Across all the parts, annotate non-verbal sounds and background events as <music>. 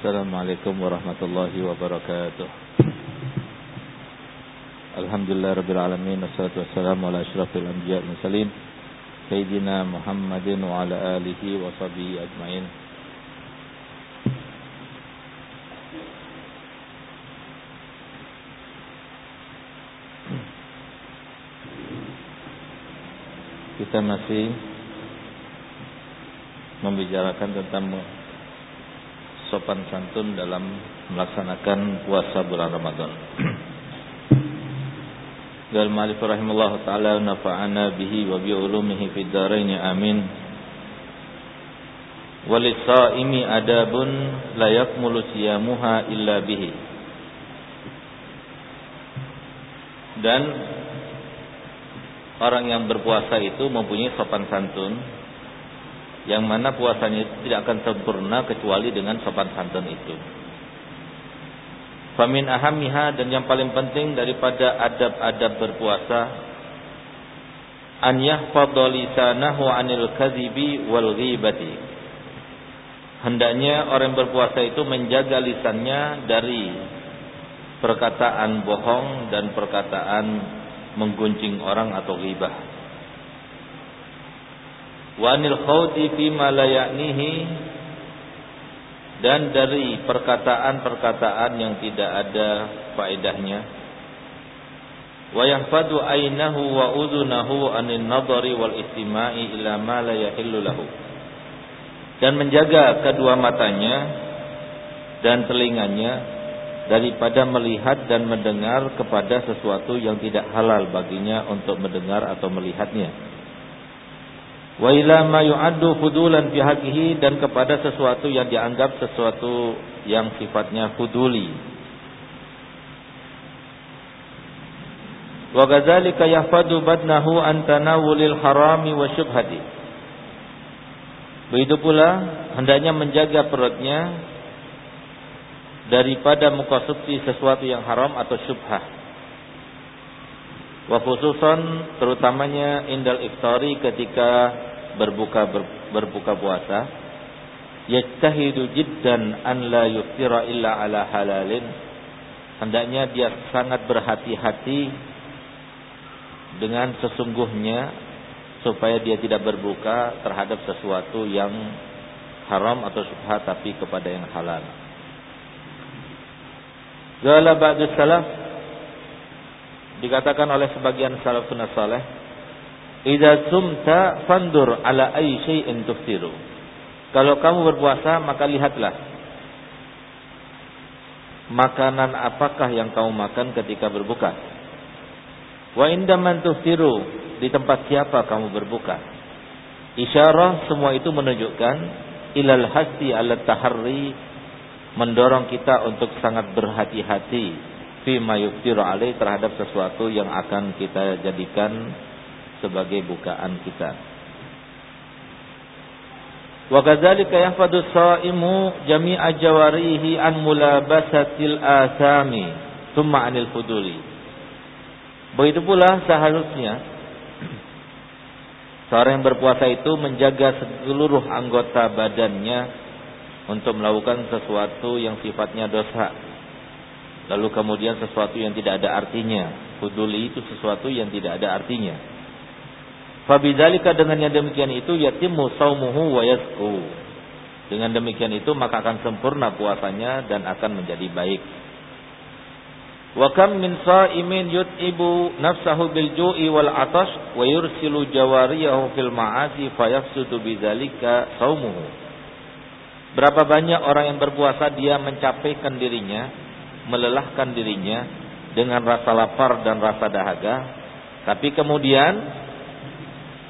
Assalamualaikum warahmatullahi wabarakatuh Alhamdulillah Rabbil Alamin Wassalatu wassalamu ala ashrafil anbiya Musalim Sayyidina Muhammadin wa ala alihi wa sahbihi ajmain. Kita masih membicarakan tentang sopan santun dalam melaksanakan puasa bulan Ramadan. <clears throat> Qal Malik rahimahullah taala nafa'ana bihi wa bi ulumihi fid dharain amin. Walisaimi adabun la yakmulu siyamuha illa bihi. Dan orang yang berpuasa itu mempunyai sopan santun yang mana puasanya itu tidak akan sempurna kecuali dengan sopan santun itu. Famin ahamiha dan yang paling penting daripada adab-adab berpuasa an yahfadha lisanahu anil kadhibi wal ghibati. Hendaknya orang berpuasa itu menjaga lisannya dari perkataan bohong dan perkataan menggunjing orang atau ghibah wanil khawdi fi malayanihi dan dari perkataan-perkataan yang tidak ada faedahnya. Wa yahfadu ainahu wa udhunahu anin nadhari wal istima'i ila ma la yahillu lahu. Dan menjaga kedua matanya dan telinganya daripada melihat dan mendengar kepada sesuatu yang tidak halal baginya untuk mendengar atau melihatnya wa ila ma yu'addu fudulan fi haqqihi dan kepada sesuatu yang dianggap sesuatu yang sifatnya fuduli. Wa kadzalika yahfadu badnahu an tanawulil harami wa syubhati. Begitu pula hendaknya menjaga perutnya daripada mengkonsumsi sesuatu yang haram atau syubhah wa khususan terutamanya indal iftari ketika berbuka ber, berbuka puasa yajtahidu jiddan an la yuftira illa ala halalin hendaknya dia sangat berhati-hati dengan sesungguhnya supaya dia tidak berbuka terhadap sesuatu yang haram atau syubhat tapi kepada yang halal. Gala ba'du salaf dikatakan oleh sebagian salafun saleh Idza sumta fandur ala ayyi syai'in tuftiru. Kalau kamu berpuasa maka lihatlah makanan apakah yang kamu makan ketika berbuka. Wa indaman tuftiru di tempat siapa kamu berbuka. Isyarah semua itu menunjukkan ilal hasti ala taharri mendorong kita untuk sangat berhati-hati fi mayuftiru alaih terhadap sesuatu yang akan kita jadikan sebagai bukaan kita. Wa kadzalika yahfadu shaimu jami'a jawarihi an mulabasatil asami thumma anil fuduli. Begitu pula seharusnya <clears throat> seorang yang berpuasa itu menjaga seluruh anggota badannya untuk melakukan sesuatu yang sifatnya dosa. Lalu kemudian sesuatu yang tidak ada artinya. Fuduli itu sesuatu yang tidak ada artinya. Fabidzalika dengan yang demikian itu yatimmu saumuhu wa yasku. Dengan demikian itu maka akan sempurna puasanya dan akan menjadi baik. Wa kam min sa'imin yut'ibu nafsahu bil ju'i wal atash wa yursilu jawariyahu fil ma'asi fayafsudu bidzalika saumuhu. Berapa banyak orang yang berpuasa dia mencapaikan dirinya, melelahkan dirinya dengan rasa lapar dan rasa dahaga, tapi kemudian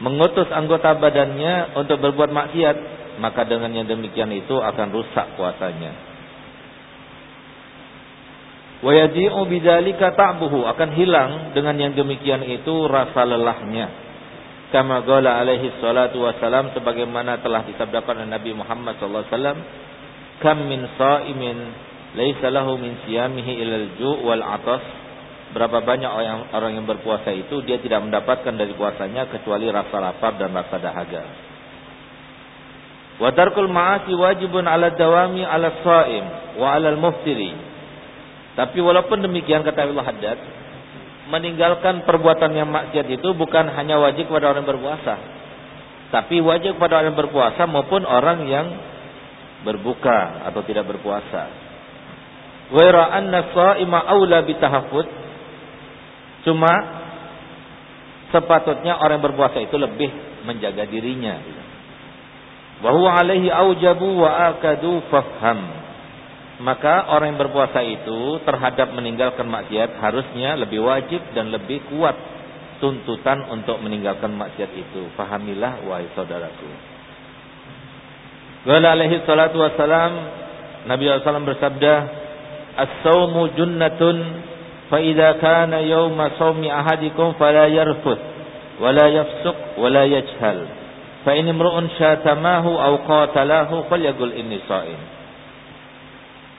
mengutus anggota badannya untuk berbuat maksiat, maka dengan yang demikian itu akan rusak puasanya. Wa yaji'u bidzalika ta'buhu akan hilang dengan yang demikian itu rasa lelahnya. Kama qala alaihi salatu wasalam sebagaimana telah disabdakan oleh Nabi Muhammad sallallahu alaihi wasallam, "Kam min sha'imin laisa lahu min siyamihi ilal ju' wal 'atas." Berapa banyak orang, orang yang berpuasa itu dia tidak mendapatkan dari puasanya kecuali rasa lapar dan rasa dahaga. Wa ma'asi wajibun 'ala dawami 'ala shaim wa 'ala al-muftiri. Tapi walaupun demikian kata Allah Haddad, meninggalkan perbuatan yang maksiat itu bukan hanya wajib kepada orang berpuasa, tapi wajib kepada orang berpuasa maupun orang yang berbuka atau tidak berpuasa. Wa anna shaima aula bitahaffud. Cuma sepatutnya orang berpuasa itu lebih menjaga dirinya. Bahwa alaihi aujabu wa akadu fafham. Maka orang yang berpuasa itu terhadap meninggalkan maksiat harusnya lebih wajib dan lebih kuat tuntutan untuk meninggalkan maksiat itu. Fahamilah wahai saudaraku. Wala alaihi salatu wassalam Nabi SAW bersabda As-sawmu junnatun kana yawma sawmi ahadikum fala yarfuth wala yafsuq wala yajhal fa in imru'un syatamahu aw qatalahu falyaqul inni sha'im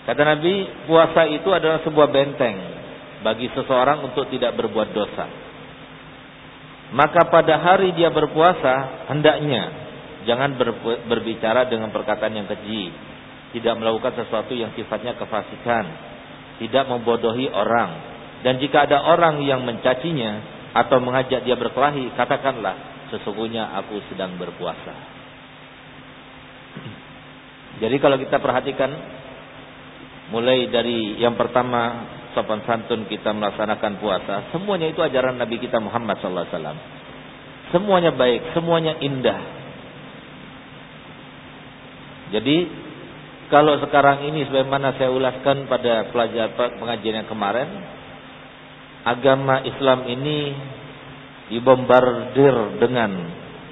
Kata Nabi, puasa itu adalah sebuah benteng bagi seseorang untuk tidak berbuat dosa. Maka pada hari dia berpuasa, hendaknya jangan berbicara dengan perkataan yang keji, tidak melakukan sesuatu yang sifatnya kefasikan, tidak membodohi orang. Dan jika ada orang yang mencacinya atau mengajak dia berkelahi, katakanlah, sesungguhnya aku sedang berpuasa. Jadi kalau kita perhatikan Mulai dari yang pertama sopan santun kita melaksanakan puasa, semuanya itu ajaran Nabi kita Muhammad sallallahu alaihi wasallam. Semuanya baik, semuanya indah. Jadi kalau sekarang ini sebagaimana saya ulaskan pada pelajar pengajian yang kemarin, agama Islam ini dibombardir dengan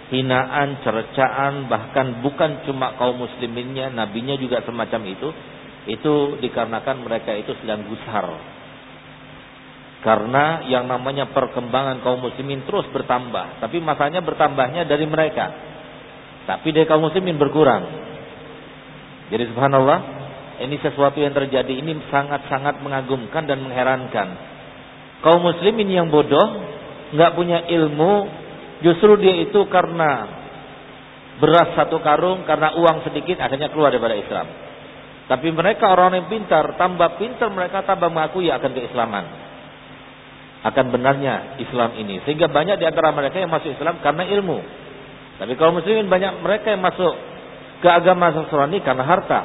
hinaan, cercaan, bahkan bukan cuma kaum musliminnya, nabinya juga semacam itu itu dikarenakan mereka itu sedang gusar. Karena yang namanya perkembangan kaum muslimin terus bertambah, tapi masanya bertambahnya dari mereka. Tapi dari kaum muslimin berkurang. Jadi subhanallah, ini sesuatu yang terjadi ini sangat-sangat mengagumkan dan mengherankan. Kaum muslimin yang bodoh, nggak punya ilmu, justru dia itu karena beras satu karung, karena uang sedikit akhirnya keluar daripada Islam. Tapi mereka orang yang pintar, tambah pintar mereka tambah mengakui akan keislaman. Akan benarnya Islam ini. Sehingga banyak di antara mereka yang masuk Islam karena ilmu. Tapi kalau muslimin banyak mereka yang masuk ke agama Nasrani karena harta.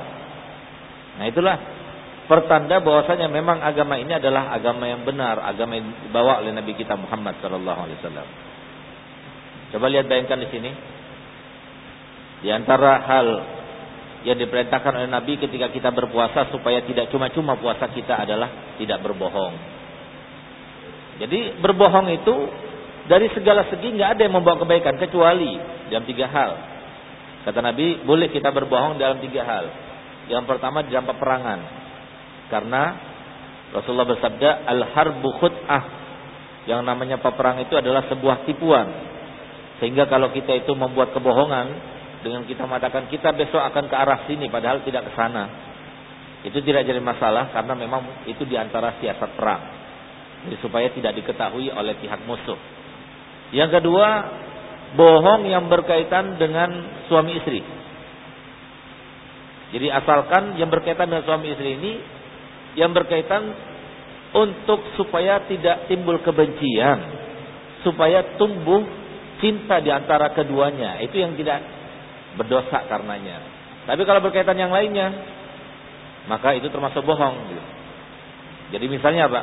Nah itulah pertanda bahwasanya memang agama ini adalah agama yang benar, agama yang dibawa oleh Nabi kita Muhammad sallallahu alaihi wasallam. Coba lihat bayangkan di sini. Di antara hal yang diperintahkan oleh Nabi ketika kita berpuasa supaya tidak cuma-cuma puasa kita adalah tidak berbohong. Jadi berbohong itu dari segala segi nggak ada yang membawa kebaikan kecuali dalam tiga hal. Kata Nabi, boleh kita berbohong dalam tiga hal. Yang pertama dalam peperangan. Karena Rasulullah bersabda, al-harbu khut'ah. Yang namanya peperang itu adalah sebuah tipuan. Sehingga kalau kita itu membuat kebohongan, dengan kita mengatakan kita besok akan ke arah sini padahal tidak ke sana. Itu tidak jadi masalah karena memang itu di antara siasat perang. Jadi supaya tidak diketahui oleh pihak musuh. Yang kedua, bohong yang berkaitan dengan suami istri. Jadi asalkan yang berkaitan dengan suami istri ini yang berkaitan untuk supaya tidak timbul kebencian, supaya tumbuh cinta di antara keduanya. Itu yang tidak berdosa karenanya. Tapi kalau berkaitan yang lainnya, maka itu termasuk bohong. Jadi misalnya apa?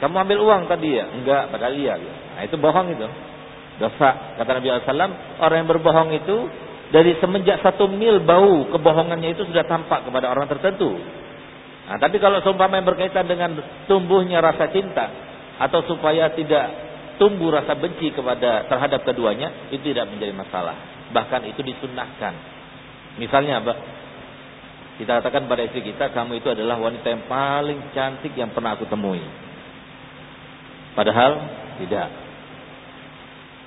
Kamu ambil uang tadi ya? Enggak, padahal iya. Gitu. Nah itu bohong itu. Dosa. Kata Nabi SAW, orang yang berbohong itu dari semenjak satu mil bau kebohongannya itu sudah tampak kepada orang tertentu. Nah, tapi kalau seumpama yang berkaitan dengan tumbuhnya rasa cinta atau supaya tidak tumbuh rasa benci kepada terhadap keduanya, itu tidak menjadi masalah bahkan itu disunnahkan. Misalnya apa? Kita katakan pada istri kita, kamu itu adalah wanita yang paling cantik yang pernah aku temui. Padahal tidak.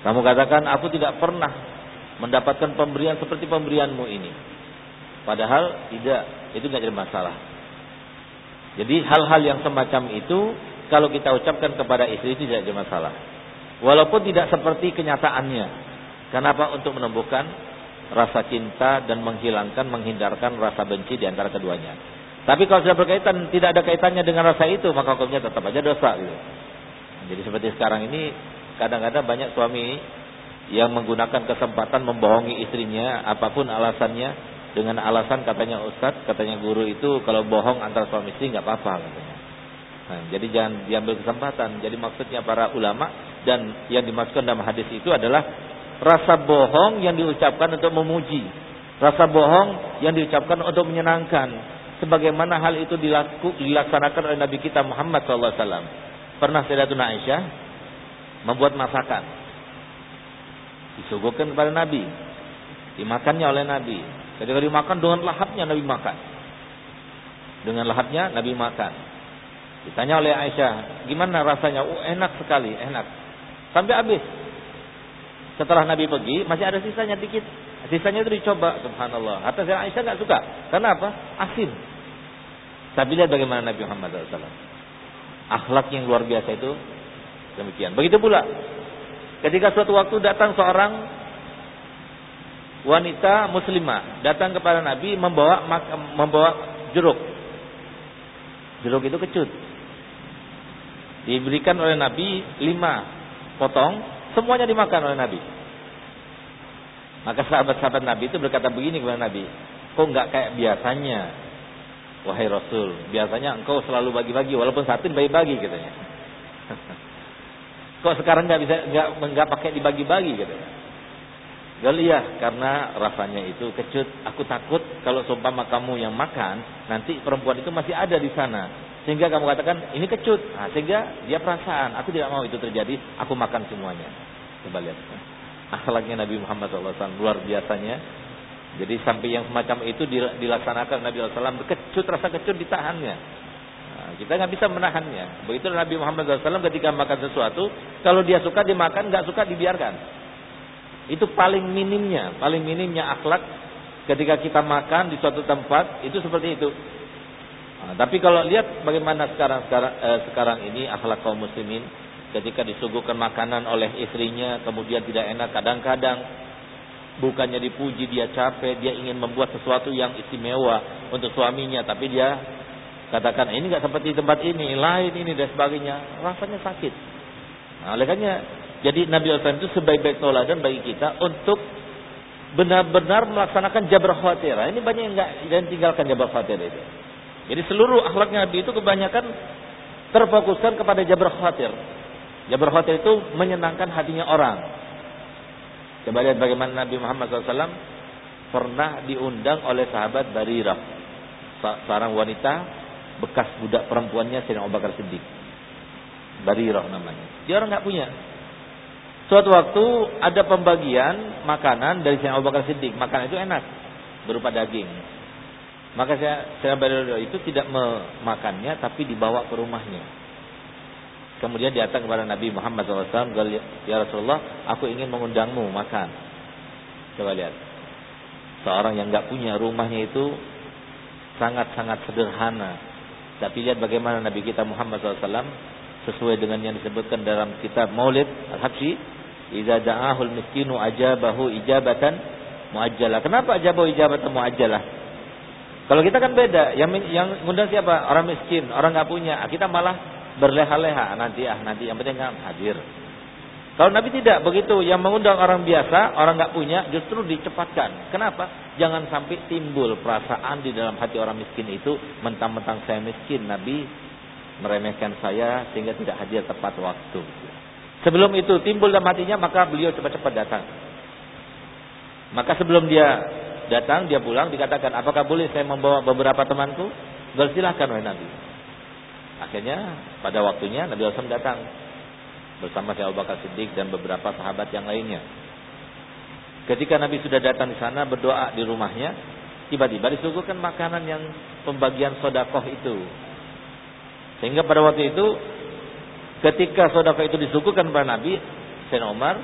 Kamu katakan, aku tidak pernah mendapatkan pemberian seperti pemberianmu ini. Padahal tidak, itu tidak jadi masalah. Jadi hal-hal yang semacam itu kalau kita ucapkan kepada istri tidak jadi masalah. Walaupun tidak seperti kenyataannya. Kenapa? Untuk menumbuhkan rasa cinta dan menghilangkan menghindarkan rasa benci di antara keduanya. Tapi kalau sudah berkaitan tidak ada kaitannya dengan rasa itu maka hukumnya tetap aja dosa gitu. Jadi seperti sekarang ini kadang-kadang banyak suami yang menggunakan kesempatan membohongi istrinya apa pun alasannya dengan alasan katanya ustadz, katanya guru itu kalau bohong antara suami istri nggak apa-apa katanya. Nah, jadi jangan diambil kesempatan. Jadi maksudnya para ulama dan yang dimaksudkan dalam hadis itu adalah rasa bohong yang diucapkan untuk memuji, rasa bohong yang diucapkan untuk menyenangkan. Sebagaimana hal itu dilaku, dilaksanakan oleh Nabi kita Muhammad SAW. Pernah Sayyidatuna Aisyah membuat masakan. Disuguhkan kepada Nabi. Dimakannya oleh Nabi. Ketika dimakan dengan lahapnya Nabi makan. Dengan lahapnya Nabi makan. Ditanya oleh Aisyah, gimana rasanya? Oh, enak sekali, enak. Sampai habis. Setelah Nabi pergi, masih ada sisanya dikit. Sisanya itu dicoba, subhanallah. Atas yang Aisyah nggak suka. Karena apa? Asin. Tapi lihat bagaimana Nabi Muhammad SAW. Akhlak yang luar biasa itu demikian. Begitu pula ketika suatu waktu datang seorang wanita muslimah datang kepada Nabi membawa membawa jeruk. Jeruk itu kecut. Diberikan oleh Nabi lima potong, semuanya dimakan oleh Nabi. Maka sahabat-sahabat Nabi itu berkata begini kepada Nabi, kok nggak kayak biasanya, wahai Rasul. Biasanya engkau selalu bagi-bagi, walaupun satu bagi-bagi katanya. <laughs> kok sekarang nggak bisa nggak nggak pakai dibagi-bagi katanya. Gal iya karena rasanya itu kecut. Aku takut kalau seumpama kamu yang makan, nanti perempuan itu masih ada di sana. Sehingga kamu katakan ini kecut. Nah, sehingga dia perasaan, aku tidak mau itu terjadi, aku makan semuanya. Coba lihat. <laughs> Akhlaknya Nabi Muhammad SAW luar biasanya. Jadi sampai yang semacam itu dilaksanakan Nabi SAW kecut rasa kecut ditahannya. Nah, kita nggak bisa menahannya. Begitu Nabi Muhammad SAW ketika makan sesuatu, kalau dia suka dimakan, nggak suka dibiarkan. Itu paling minimnya, paling minimnya akhlak ketika kita makan di suatu tempat itu seperti itu. Nah, tapi kalau lihat bagaimana sekarang sekarang eh, sekarang ini akhlak kaum muslimin ketika disuguhkan makanan oleh istrinya kemudian tidak enak kadang-kadang bukannya dipuji dia capek dia ingin membuat sesuatu yang istimewa untuk suaminya tapi dia katakan ini nggak seperti tempat ini lain ini dan sebagainya rasanya sakit nah, oleh jadi Nabi SAW itu sebaik-baik toladan bagi kita untuk benar-benar melaksanakan jabar khawatir. Ini banyak yang dan tinggalkan jabar khawatir itu. Jadi seluruh akhlaknya Nabi itu kebanyakan terfokuskan kepada jabar khawatir. Jabar khawatir itu menyenangkan hatinya orang. Coba lihat bagaimana Nabi Muhammad SAW pernah diundang oleh sahabat Barirah. Seorang wanita bekas budak perempuannya Sayyidina Abu Bakar Siddiq. Barirah namanya. Dia orang nggak punya. Suatu waktu ada pembagian makanan dari Sayyidina Abu Bakar Siddiq. Makanan itu enak, berupa daging. Maka saya saya itu tidak memakannya, tapi dibawa ke rumahnya. Kemudian datang kepada Nabi Muhammad SAW, ya Rasulullah, aku ingin mengundangmu makan. Coba lihat, seorang yang nggak punya rumahnya itu sangat-sangat sederhana. Tapi lihat bagaimana Nabi kita Muhammad SAW sesuai dengan yang disebutkan dalam kitab Maulid Al-Habsyi idza da'ahul miskinu ajabahu ijabatan muajjalah kenapa ajabahu ijabatan muajjalah kalau kita kan beda yang yang ngundang siapa orang miskin orang nggak punya kita malah berleha-leha nanti ah nanti yang penting kan hadir kalau Nabi tidak begitu, yang mengundang orang biasa, orang nggak punya, justru dicepatkan. Kenapa? Jangan sampai timbul perasaan di dalam hati orang miskin itu, mentang-mentang saya miskin. Nabi meremehkan saya sehingga tidak hadir tepat waktu. Sebelum itu timbul dalam hatinya maka beliau cepat-cepat datang. Maka sebelum dia datang, dia pulang dikatakan, apakah boleh saya membawa beberapa temanku? Bersilahkan oleh Nabi. Akhirnya pada waktunya Nabi SAW datang bersama Syekh Abu Bakar Siddiq dan beberapa sahabat yang lainnya. Ketika Nabi sudah datang di sana berdoa di rumahnya, tiba-tiba disuguhkan makanan yang pembagian sodakoh itu sehingga pada waktu itu ketika sedekah itu disuguhkan kepada Nabi Sayyidina Umar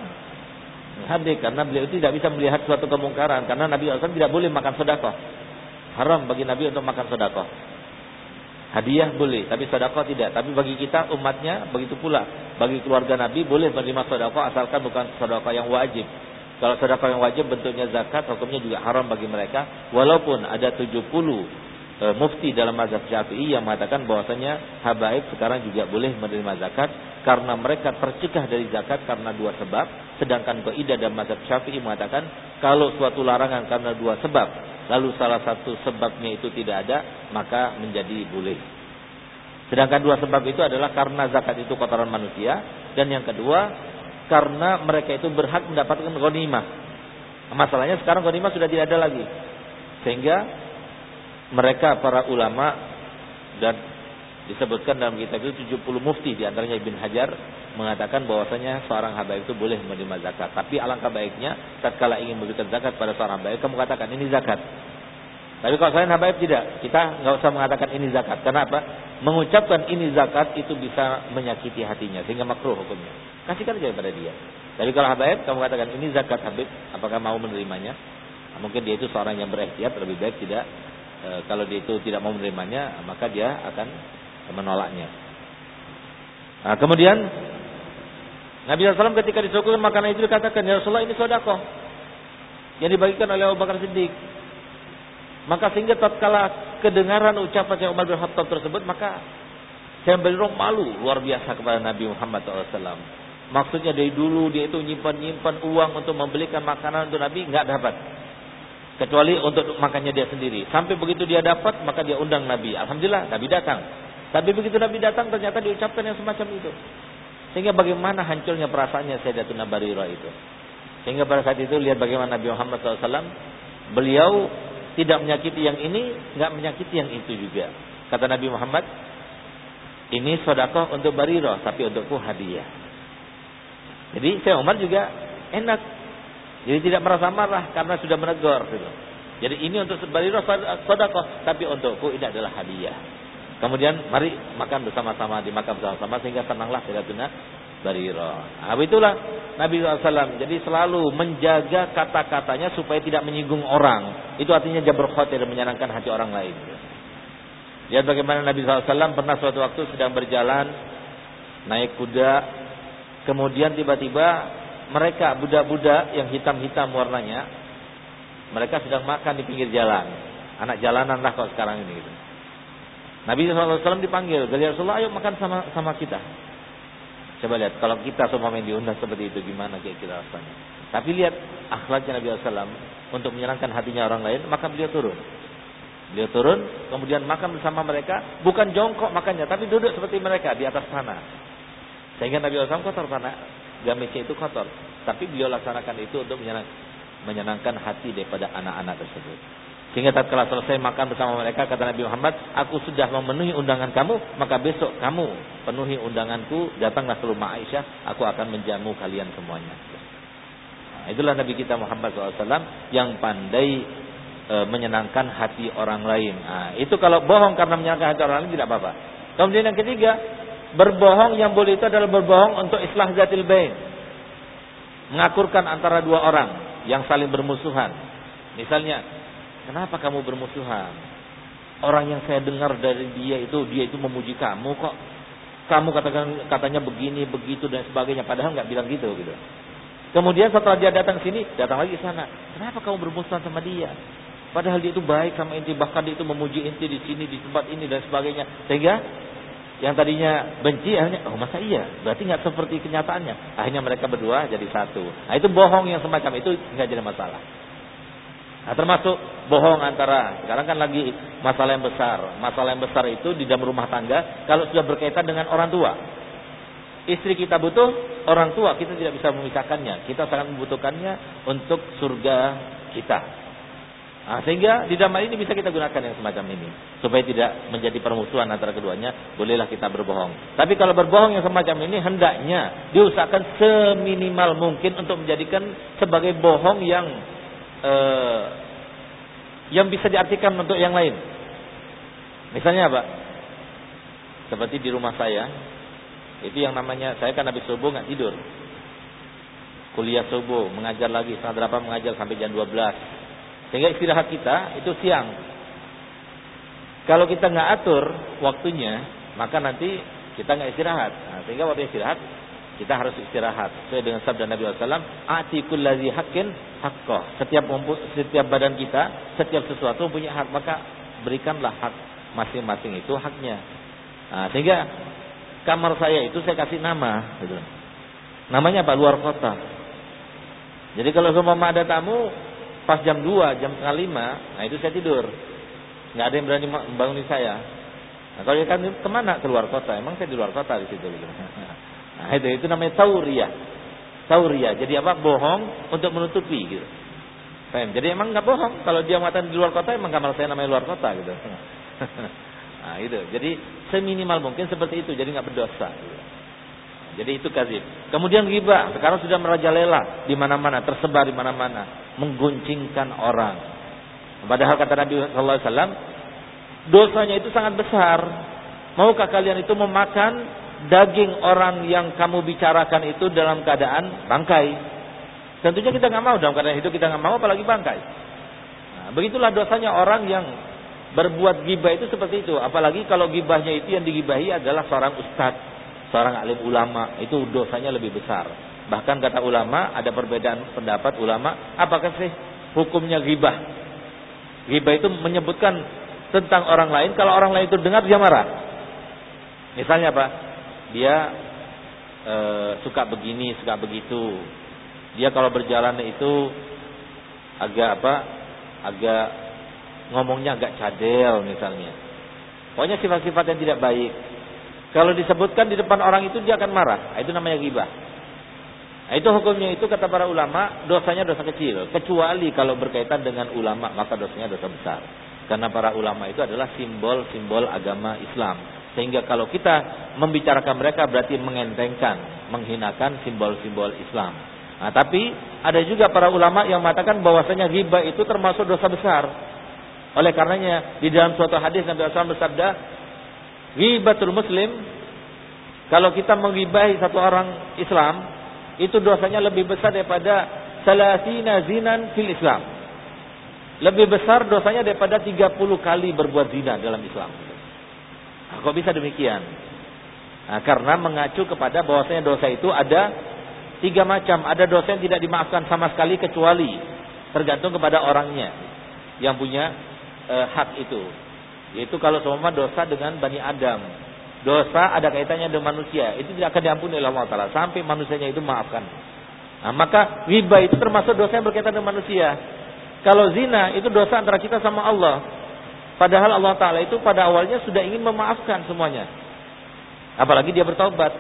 hadir karena beliau tidak bisa melihat suatu kemungkaran karena Nabi SAW tidak boleh makan sedekah. Haram bagi Nabi untuk makan sedekah. Hadiah boleh, tapi sedekah tidak. Tapi bagi kita umatnya begitu pula. Bagi keluarga Nabi boleh menerima sedekah asalkan bukan sedekah yang wajib. Kalau sedekah yang wajib bentuknya zakat, hukumnya juga haram bagi mereka. Walaupun ada 70 e, mufti dalam mazhab syafi'i yang mengatakan bahwasanya habaib sekarang juga boleh menerima zakat. Karena mereka tercegah dari zakat karena dua sebab. Sedangkan kaidah dan mazhab syafi'i mengatakan kalau suatu larangan karena dua sebab. Lalu salah satu sebabnya itu tidak ada, maka menjadi boleh. Sedangkan dua sebab itu adalah karena zakat itu kotoran manusia. Dan yang kedua, karena mereka itu berhak mendapatkan ghanimah. Masalahnya sekarang ghanimah sudah tidak ada lagi. Sehingga mereka para ulama dan disebutkan dalam kitab itu 70 mufti di antaranya Ibn Hajar mengatakan bahwasanya seorang habaib itu boleh menerima zakat. Tapi alangkah baiknya tatkala ingin memberikan zakat pada seorang habaib kamu katakan ini zakat. Tapi kalau selain habaib tidak, kita nggak usah mengatakan ini zakat. Kenapa? Mengucapkan ini zakat itu bisa menyakiti hatinya sehingga makruh hukumnya. Kasihkan saja kepada dia. Tapi kalau habaib kamu katakan ini zakat habib, apakah mau menerimanya? Mungkin dia itu seorang yang berikhtiar lebih baik tidak. E, kalau dia itu tidak mau menerimanya, maka dia akan menolaknya. Nah, kemudian Nabi SAW ketika disuguhkan makanan itu dikatakan, Ya Rasulullah ini sodakoh. Yang dibagikan oleh Abu Bakar Siddiq. Maka sehingga tatkala kedengaran ucapan Syekh Umar bin Khattab tersebut, maka saya beliau malu luar biasa kepada Nabi Muhammad SAW. Maksudnya dari dulu dia itu nyimpan-nyimpan uang untuk membelikan makanan untuk Nabi nggak dapat. Kecuali untuk makannya dia sendiri. Sampai begitu dia dapat maka dia undang Nabi. Alhamdulillah Nabi datang. Tapi begitu Nabi datang ternyata diucapkan yang semacam itu. Sehingga bagaimana hancurnya perasaannya Sayyidatuna Barirah itu. Sehingga pada saat itu lihat bagaimana Nabi Muhammad SAW. Beliau tidak menyakiti yang ini, nggak menyakiti yang itu juga. Kata Nabi Muhammad, ini sodakoh untuk Barirah, tapi untukku hadiah. Jadi saya Umar juga enak. Jadi tidak merasa marah karena sudah menegur gitu. Jadi ini untuk Barirah sodakoh, tapi untukku ini adalah hadiah. Kemudian mari makan bersama-sama, dimakan bersama-sama sehingga tenanglah Sayyidatuna Barirah. Nah, itulah Nabi SAW. Jadi selalu menjaga kata-katanya supaya tidak menyinggung orang. Itu artinya jabr khotir, menyenangkan hati orang lain. Lihat bagaimana Nabi SAW pernah suatu waktu sedang berjalan naik kuda Kemudian tiba-tiba mereka budak-budak yang hitam-hitam warnanya, mereka sedang makan di pinggir jalan. Anak jalanan lah kalau sekarang ini gitu. Nabi SAW dipanggil, dari Rasulullah ayo makan sama sama kita. Coba lihat, kalau kita semua main diundang seperti itu gimana kayak kita rasanya. Tapi lihat akhlaknya Nabi SAW untuk menyenangkan hatinya orang lain, maka beliau turun. Beliau turun, kemudian makan bersama mereka, bukan jongkok makannya, tapi duduk seperti mereka di atas tanah. Sehingga Nabi SAW kotor karena gamisnya itu kotor. Tapi beliau laksanakan itu untuk menyenang, menyenangkan hati daripada anak-anak tersebut. Sehingga tatkala selesai makan bersama mereka kata Nabi Muhammad, aku sudah memenuhi undangan kamu, maka besok kamu penuhi undanganku, datanglah ke rumah Aisyah, aku akan menjamu kalian semuanya. Nah, itulah Nabi kita Muhammad SAW yang pandai e, menyenangkan hati orang lain. Nah, itu kalau bohong karena menyenangkan hati orang lain tidak apa-apa. Kemudian yang ketiga, Berbohong yang boleh itu adalah berbohong untuk islah zatil bain. Mengakurkan antara dua orang yang saling bermusuhan. Misalnya, kenapa kamu bermusuhan? Orang yang saya dengar dari dia itu, dia itu memuji kamu kok. Kamu katakan katanya begini, begitu dan sebagainya. Padahal nggak bilang gitu gitu. Kemudian setelah dia datang sini, datang lagi sana. Kenapa kamu bermusuhan sama dia? Padahal dia itu baik sama inti, bahkan dia itu memuji inti di sini, di tempat ini dan sebagainya. Sehingga yang tadinya benci akhirnya oh masa iya? Berarti nggak seperti kenyataannya. Akhirnya mereka berdua jadi satu. Nah itu bohong yang semacam itu nggak jadi masalah. Nah termasuk bohong antara sekarang kan lagi masalah yang besar. Masalah yang besar itu di dalam rumah tangga kalau sudah berkaitan dengan orang tua. Istri kita butuh orang tua kita tidak bisa memisahkannya. Kita sangat membutuhkannya untuk surga kita Nah, sehingga di dalam ini bisa kita gunakan yang semacam ini supaya tidak menjadi permusuhan antara keduanya. Bolehlah kita berbohong. Tapi kalau berbohong yang semacam ini hendaknya diusahakan seminimal mungkin untuk menjadikan sebagai bohong yang eh, yang bisa diartikan untuk yang lain. Misalnya apa? Seperti di rumah saya, itu yang namanya saya kan habis subuh nggak tidur. Kuliah subuh, mengajar lagi, setengah delapan mengajar sampai jam 12 sehingga istirahat kita itu siang. Kalau kita nggak atur waktunya, maka nanti kita nggak istirahat. Nah, sehingga waktu istirahat Kita harus istirahat. Sesuai dengan sabda Nabi SAW. Ati kullazi haqqin haqqah. Setiap, setiap badan kita, setiap sesuatu punya hak. Maka berikanlah hak masing-masing itu haknya. Nah, sehingga kamar saya itu saya kasih nama. Gitu. Namanya apa? Luar kota. Jadi kalau semua ada tamu, pas jam 2, jam setengah 5, nah itu saya tidur. Nggak ada yang berani membangun saya. Nah, kalau kan ke mana? Keluar kota. Emang saya di luar kota di situ. Gitu. <laughs> Nah, itu itu namanya tauria. Tauria. Jadi apa? Bohong untuk menutupi gitu. Paham? Jadi emang nggak bohong kalau dia mengatakan di luar kota emang kamar saya namanya luar kota gitu. <laughs> nah, itu. Jadi seminimal mungkin seperti itu. Jadi nggak berdosa. Gitu. Jadi itu kazib. Kemudian riba sekarang sudah merajalela di mana-mana, tersebar di mana-mana, mengguncingkan orang. Padahal kata Nabi sallallahu alaihi wasallam, dosanya itu sangat besar. Maukah kalian itu memakan daging orang yang kamu bicarakan itu dalam keadaan bangkai. Tentunya kita nggak mau dalam keadaan itu kita nggak mau apalagi bangkai. Nah, begitulah dosanya orang yang berbuat gibah itu seperti itu. Apalagi kalau gibahnya itu yang digibahi adalah seorang ustadz, seorang alim ulama, itu dosanya lebih besar. Bahkan kata ulama ada perbedaan pendapat ulama, apakah sih hukumnya gibah? Gibah itu menyebutkan tentang orang lain, kalau orang lain itu dengar dia marah. Misalnya apa? dia e, suka begini, suka begitu. Dia kalau berjalan itu agak apa? Agak ngomongnya agak cadel misalnya. Pokoknya sifat-sifat yang tidak baik. Kalau disebutkan di depan orang itu dia akan marah. Itu namanya ghibah. Nah, itu hukumnya itu kata para ulama dosanya dosa kecil. Kecuali kalau berkaitan dengan ulama maka dosanya dosa besar. Karena para ulama itu adalah simbol-simbol agama Islam. Sehingga kalau kita membicarakan mereka berarti mengentengkan, menghinakan simbol-simbol Islam. Nah, tapi ada juga para ulama yang mengatakan bahwasanya riba itu termasuk dosa besar. Oleh karenanya di dalam suatu hadis Nabi SAW bersabda, ribatul muslim kalau kita menggibahi satu orang Islam, itu dosanya lebih besar daripada salasina zinan fil Islam. Lebih besar dosanya daripada 30 kali berbuat zina dalam Islam. Nah, kok bisa demikian? Nah, karena mengacu kepada bahwasanya dosa itu ada tiga macam. Ada dosa yang tidak dimaafkan sama sekali kecuali tergantung kepada orangnya yang punya e, hak itu. Yaitu kalau semua dosa dengan Bani Adam. Dosa ada kaitannya dengan manusia. Itu tidak akan diampuni oleh Allah Ta'ala. Sampai manusianya itu maafkan. Nah, maka riba itu termasuk dosa yang berkaitan dengan manusia. Kalau zina itu dosa antara kita sama Allah. Padahal Allah Ta'ala itu pada awalnya sudah ingin memaafkan semuanya. Apalagi dia bertaubat.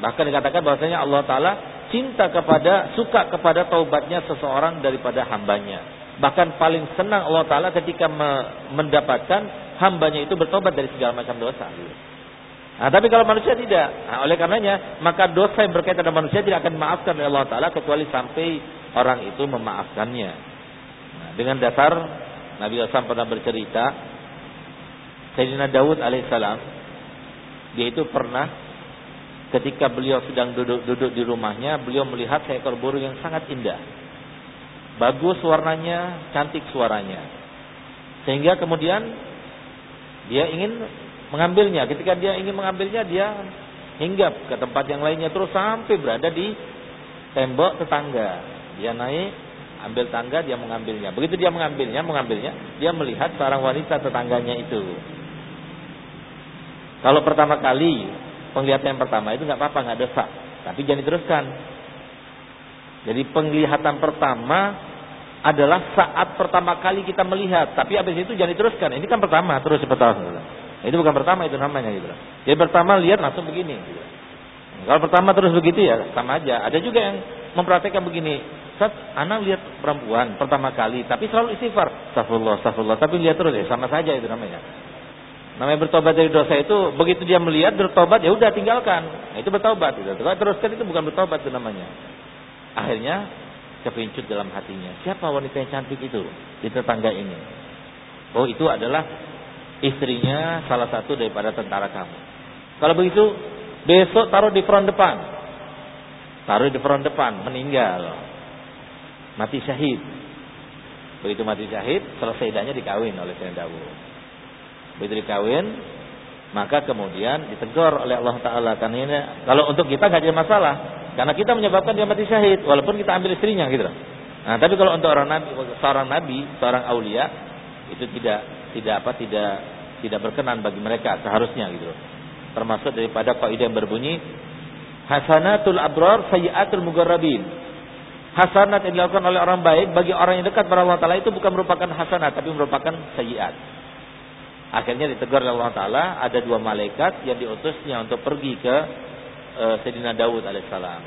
Bahkan dikatakan bahwasanya Allah Ta'ala cinta kepada, suka kepada taubatnya seseorang daripada hambanya. Bahkan paling senang Allah Ta'ala ketika mendapatkan hambanya itu bertobat dari segala macam dosa. Nah, tapi kalau manusia tidak. Nah, oleh karenanya, maka dosa yang berkaitan dengan manusia tidak akan dimaafkan oleh Allah Ta'ala kecuali sampai orang itu memaafkannya. Nah, dengan dasar Nabi Hasan pernah bercerita Sayyidina Daud alaihissalam dia itu pernah ketika beliau sedang duduk-duduk di rumahnya beliau melihat seekor burung yang sangat indah bagus warnanya cantik suaranya sehingga kemudian dia ingin mengambilnya ketika dia ingin mengambilnya dia hinggap ke tempat yang lainnya terus sampai berada di tembok tetangga dia naik ambil tangga dia mengambilnya begitu dia mengambilnya mengambilnya dia melihat seorang wanita tetangganya itu kalau pertama kali penglihatan yang pertama itu nggak apa-apa, nggak dosa, tapi jangan diteruskan. Jadi penglihatan pertama adalah saat pertama kali kita melihat, tapi habis itu jangan diteruskan. Ini kan pertama, terus pertama. Itu bukan pertama itu namanya gitu. Jadi pertama lihat langsung begini. Gitu. Kalau pertama terus begitu ya sama aja. Ada juga yang mempraktekkan begini. Saat anak lihat perempuan pertama kali, tapi selalu istighfar. Astagfirullah, astagfirullah. Tapi lihat terus ya, sama saja itu namanya. Namanya bertobat dari dosa itu begitu dia melihat bertobat ya udah tinggalkan. Nah, itu bertobat gitu. Teruskan itu bukan bertobat itu namanya. Akhirnya kepincut dalam hatinya. Siapa wanita yang cantik itu di tetangga ini? Oh itu adalah istrinya salah satu daripada tentara kamu. Kalau begitu besok taruh di front depan. Taruh di front depan meninggal. Mati syahid. Begitu mati syahid selesai idahnya dikawin oleh Sayyidina Dawud. Begitu dikawin, maka kemudian ditegur oleh Allah Taala karena ini kalau untuk kita nggak ada masalah. Karena kita menyebabkan dia mati syahid walaupun kita ambil istrinya gitu Nah, tapi kalau untuk orang nabi, seorang nabi, seorang aulia itu tidak tidak apa tidak tidak berkenan bagi mereka seharusnya gitu Termasuk daripada kaidah yang berbunyi hasanatul abrar sayyiatul mugarrabin. Hasanat yang dilakukan oleh orang baik bagi orang yang dekat pada Allah Taala itu bukan merupakan hasanat tapi merupakan sayyiat. Akhirnya ditegur oleh Allah Taala ada dua malaikat yang diutusnya untuk pergi ke uh, Sayyidina Daud alaihissalam.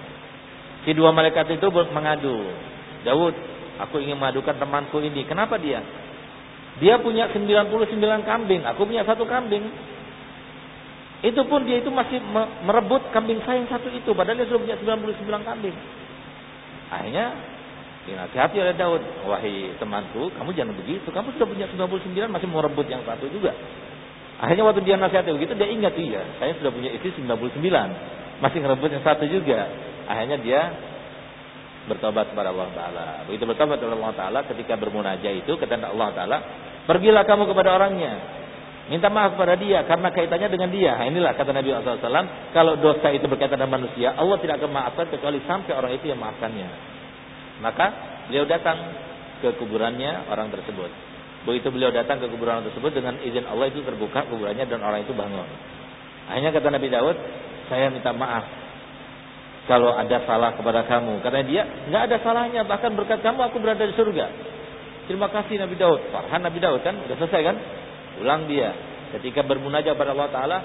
Si dua malaikat itu mengadu, Daud, aku ingin mengadukan temanku ini. Kenapa dia? Dia punya 99 kambing, aku punya satu kambing. Itu pun dia itu masih merebut kambing saya yang satu itu, padahal dia sudah punya 99 kambing. Akhirnya hati oleh Daud, wahai temanku, kamu jangan begitu. Kamu sudah punya 99 masih mau rebut yang satu juga. Akhirnya waktu dia nasihatnya begitu dia ingat iya, saya sudah punya istri 99, masih ngerebut yang satu juga. Akhirnya dia bertobat kepada Allah Taala. Begitu bertobat kepada Allah Taala ketika bermunajat itu kata Allah Taala, pergilah kamu kepada orangnya, minta maaf kepada dia karena kaitannya dengan dia. Nah, inilah kata Nabi SAW, kalau dosa itu berkaitan dengan manusia, Allah tidak akan maafkan kecuali sampai orang itu yang maafkannya. Maka beliau datang ke kuburannya orang tersebut. Begitu beliau datang ke kuburan tersebut dengan izin Allah itu terbuka kuburannya dan orang itu bangun. Akhirnya kata Nabi Daud, saya minta maaf kalau ada salah kepada kamu. Karena dia nggak ada salahnya, bahkan berkat kamu aku berada di surga. Terima kasih Nabi Daud. Farhan Nabi Daud kan, sudah selesai kan? Ulang dia. Ketika bermunajat kepada Allah Taala,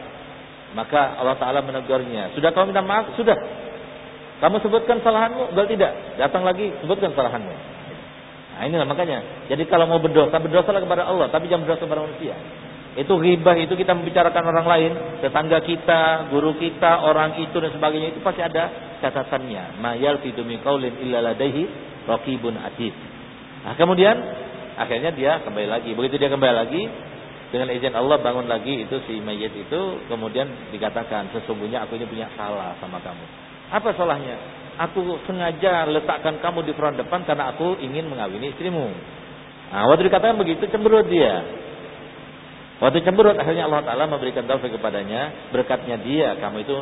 maka Allah Taala menegurnya. Sudah kau minta maaf? Sudah. Kamu sebutkan kesalahanmu? Enggak tidak. Datang lagi sebutkan kesalahanmu. Nah inilah makanya. Jadi kalau mau berdosa, berdosalah kepada Allah, tapi jangan berdosa kepada manusia. Itu ghibah itu kita membicarakan orang lain, tetangga kita, guru kita, orang itu dan sebagainya itu pasti ada catatannya. Mayal qaulin illa ladaihi raqibun atid. Nah, kemudian akhirnya dia kembali lagi. Begitu dia kembali lagi, dengan izin Allah bangun lagi itu si mayit itu kemudian dikatakan sesungguhnya aku ini punya salah sama kamu. Apa salahnya? Aku sengaja letakkan kamu di front depan karena aku ingin mengawini istrimu. Nah, waktu dikatakan begitu cemberut dia. Waktu cemberut akhirnya Allah Taala memberikan taufik kepadanya berkatnya dia kamu itu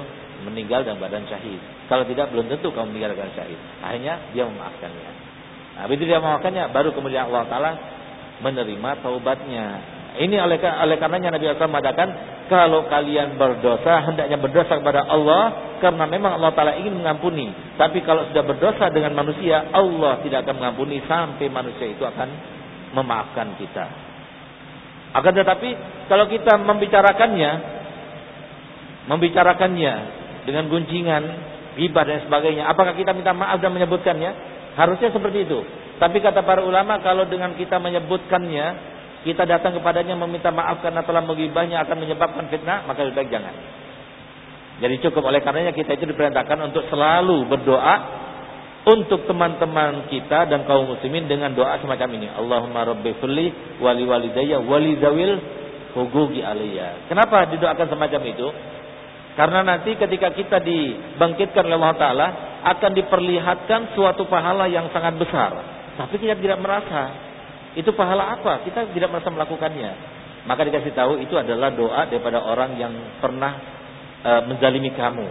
meninggal dalam badan syahid. Kalau tidak belum tentu kamu meninggal dalam syahid. Akhirnya dia memaafkannya. Nah, begitu dia memaafkannya baru kemudian Allah Taala menerima taubatnya. Ini oleh, oleh karenanya Nabi SAW mengatakan kalau kalian berdosa hendaknya berdosa kepada Allah karena memang Allah Taala ingin mengampuni. Tapi kalau sudah berdosa dengan manusia, Allah tidak akan mengampuni sampai manusia itu akan memaafkan kita. Akan tetapi kalau kita membicarakannya, membicarakannya dengan guncingan, ghibah dan sebagainya, apakah kita minta maaf dan menyebutkannya? Harusnya seperti itu. Tapi kata para ulama kalau dengan kita menyebutkannya kita datang kepadanya meminta maaf karena telah menggibahnya akan menyebabkan fitnah, maka lebih baik jangan. Jadi cukup oleh karenanya kita itu diperintahkan untuk selalu berdoa untuk teman-teman kita dan kaum muslimin dengan doa semacam ini. Allahumma rabbi firli wali walidayya wali zawil hugugi aliyya. Kenapa didoakan semacam itu? Karena nanti ketika kita dibangkitkan oleh Allah Ta'ala akan diperlihatkan suatu pahala yang sangat besar. Tapi kita tidak merasa. Itu pahala apa? Kita tidak merasa melakukannya. Maka dikasih tahu itu adalah doa daripada orang yang pernah e, menzalimi kamu.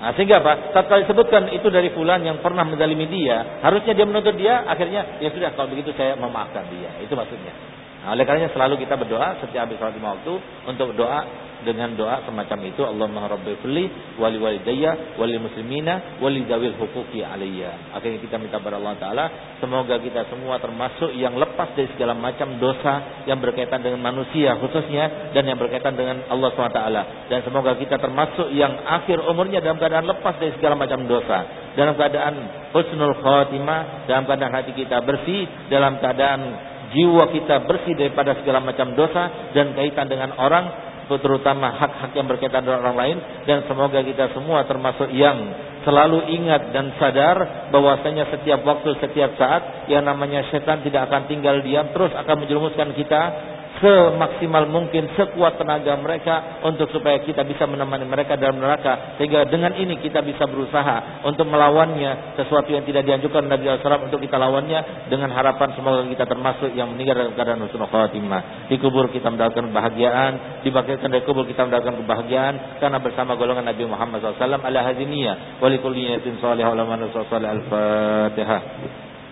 Nah, sehingga apa? Tatkala disebutkan itu dari fulan yang pernah menzalimi dia, harusnya dia menuntut dia, akhirnya ya sudah kalau begitu saya memaafkan dia. Itu maksudnya. Nah, oleh karenanya selalu kita berdoa setiap habis sholat lima waktu untuk doa dengan doa semacam itu Allahumma rabbi fili wali walidayya wali muslimina wali zawil hukuki alaiya. Akhirnya kita minta kepada Allah taala semoga kita semua termasuk yang lepas dari segala macam dosa yang berkaitan dengan manusia khususnya dan yang berkaitan dengan Allah SWT dan semoga kita termasuk yang akhir umurnya dalam keadaan lepas dari segala macam dosa dalam keadaan husnul khatimah dalam keadaan hati kita bersih dalam keadaan jiwa kita bersih daripada segala macam dosa dan kaitan dengan orang terutama hak-hak yang berkaitan dengan orang lain. Dan semoga kita semua termasuk yang selalu ingat dan sadar bahwasanya setiap waktu setiap saat yang namanya setan tidak akan tinggal diam terus akan menjerumuskan kita semaksimal mungkin, sekuat tenaga mereka untuk supaya kita bisa menemani mereka dalam neraka. Sehingga dengan ini kita bisa berusaha untuk melawannya sesuatu yang tidak dianjurkan Nabi SAW untuk kita lawannya dengan harapan semoga kita termasuk yang meninggal dalam keadaan husnul khatimah. Di kubur kita mendapatkan kebahagiaan, dibangkitkan dari kubur kita mendapatkan kebahagiaan karena bersama golongan Nabi Muhammad SAW ala hadiniyah wa likulli niyatin salihah al-Fatihah.